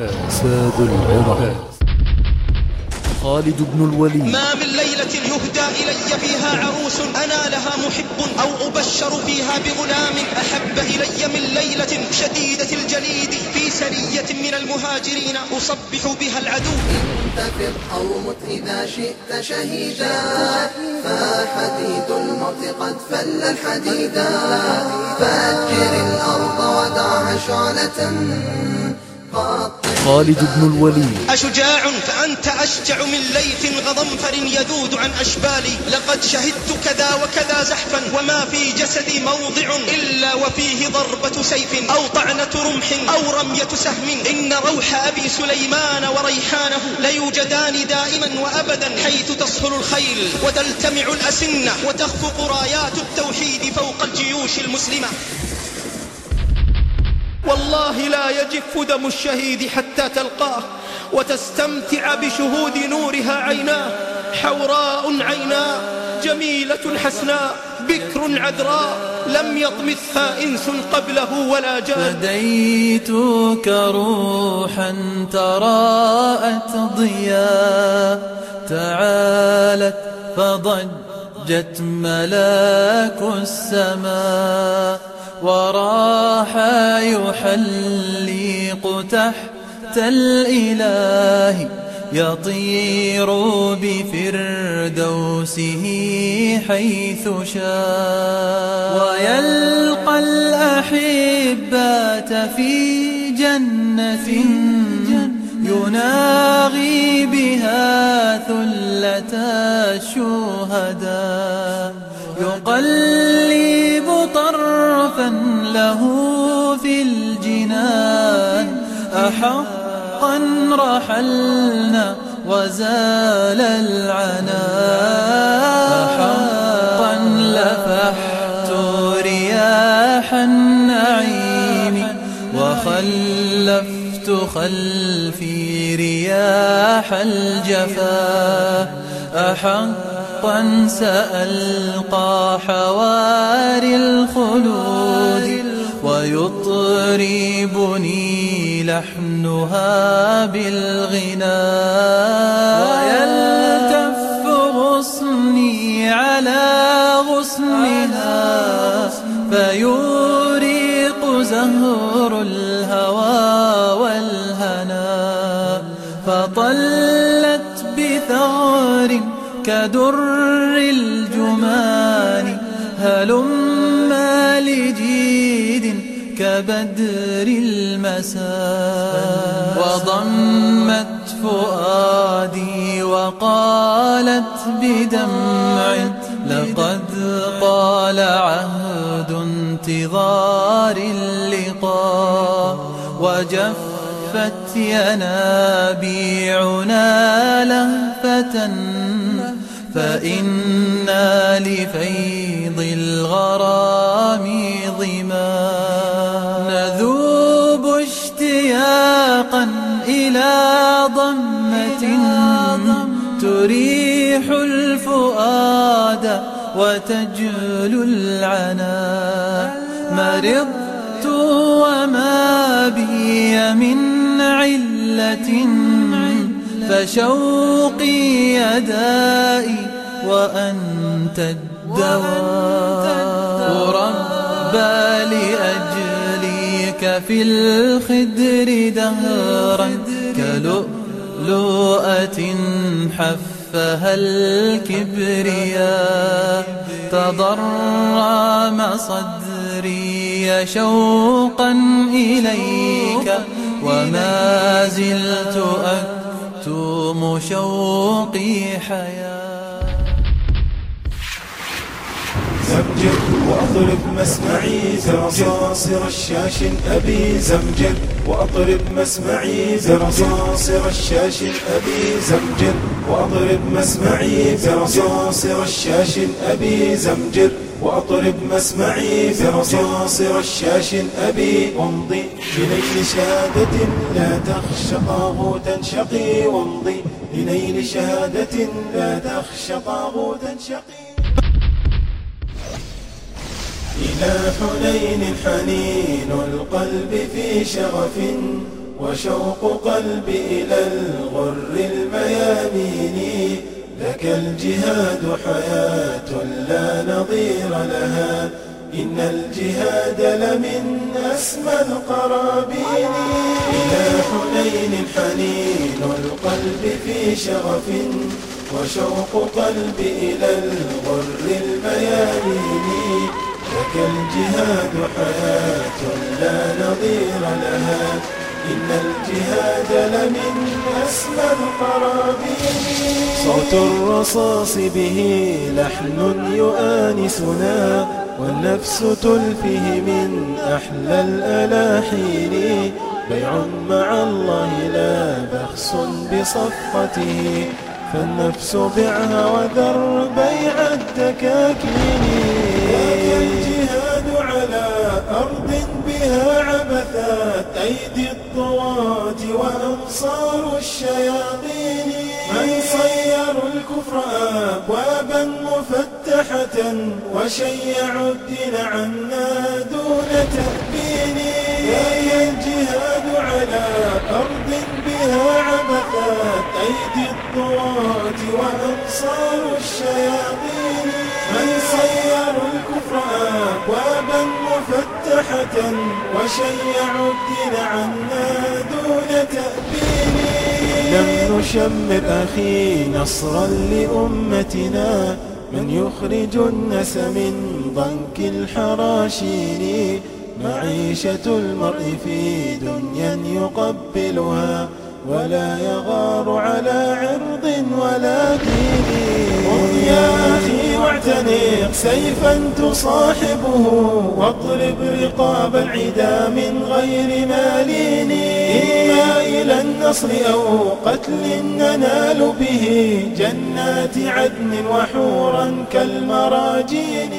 آساد العراق. خالد بن الوليد. ما من ليلة يهدى إلي فيها عروس أنا لها محب أو أبشر فيها بغلام أحب إلي من ليلة شديدة الجليد في سرية من المهاجرين أصبح بها العدو. انتفض أو مت إذا شئت شهيدا فحديد الموت قد فل الحديدا فأجر الأرض ودعها شعلة خالد بن الوليد. أشجاع فأنت أشجع من ليث غضنفر يذود عن أشبالي. لقد شهدت كذا وكذا زحفا وما في جسدي موضع إلا وفيه ضربة سيف أو طعنة رمح أو رمية سهم. إن روح أبي سليمان وريحانه ليوجدان دائما وأبدا حيث تصهل الخيل. وتلتمع الأسنة وتخفق رايات التوحيد فوق الجيوش المسلمة. والله لا يجف دم الشهيد حتى تلقاه وتستمتع بشهود نورها عيناه حوراء عيناه جميلة حسناء بكر عذراء لم يطمثها إنس قبله ولا جان. فديتك روحا تراءت ضياء تعالت فضجت ملاك السماء. وراح يحلق تحت الإله يطير بفردوسه حيث شاء. ويلقى الأحبات في جنة يناغي بها ثلة الشهداء. له في الجنان. أحقا رحلنا وزال العناء أحقا لفحت رياح النعيم وخلفت خلفي رياح الجفا. أحقا سألقى حواري الخلود. ويطربني لحنها بالغناء ويلتف غصني على غصنها فيوريق زهر الهوى والهنا. فطلت بثغر كدر كبدر المساء وضمت فؤادي وقالت بدمع لقد طال عهد انتظار اللقاء وجفت ينابيعنا لهفة فإنا لفيض الغرام ظما ضمة تريح الفؤاد وتجلو العنا. مرضت وما بي من علة فشوقي يدائي وأنت الدواء. ربى لأجليك في الخدر دهرا. كلؤلؤة حفها الكبرياء تضرم صدري شوقا إليك وما زلت أكتم شوقي حياة. زمجر وأطرب مسمعي زرصاصر الشاش أبي زمجر وأطرب مسمعي زرصاصر الشاش أبي زمجر وأطرب مسمعي زرصاصر الشاش أبي زمجر وأطرب مسمعي زرصاصر الشاش أبي وامضي بليل شهادة لا تخشى طاغوتا شقي. وامضي لنيل شهادة لا تخشى طاغوتا شقي. إلى حنين حنين القلب في شغف وشوق قلبي إلى الغر الميامين لك الجهاد حياة لا نظير لها. إن الجهاد لمن أسمى القرابين. إلى حنين حنين القلب في شغف وشوق قلبي إلى الغر الميامين. لك الجهاد حياة لا نظير لها. إن الجهاد لمن أسمى القرابين. صوت الرصاص به لحن يؤانسنا والنفس تلفه من أحلى الألاحين. بيع مع الله لا بخس بصفقته فالنفس بعها وذر بيع الدكاكين. أيدي الطغاة وأنصار الشياطين من صيروا الكفر أبوابا مفتحة وشيعوا الدين عنا دون تأبين يا الجهاد على أرض بها عبثات أيدي الطغاة وأنصار الشياطين من صيروا الكفر أبوابا وشيعوا الدين عنا دون تأبين. لم نشمر أخي نصرا لأمتنا من يخرج الناس من ضنك الحراشين. معيشة المرء في دنيا يقبلها ولا يغار على عرض ولا دين. سيفا تصاحبه واضرب رقاب العدا من غير مالين إما إلى النصر أو قتل ننال به جنات عدن وحورا كالمراجين.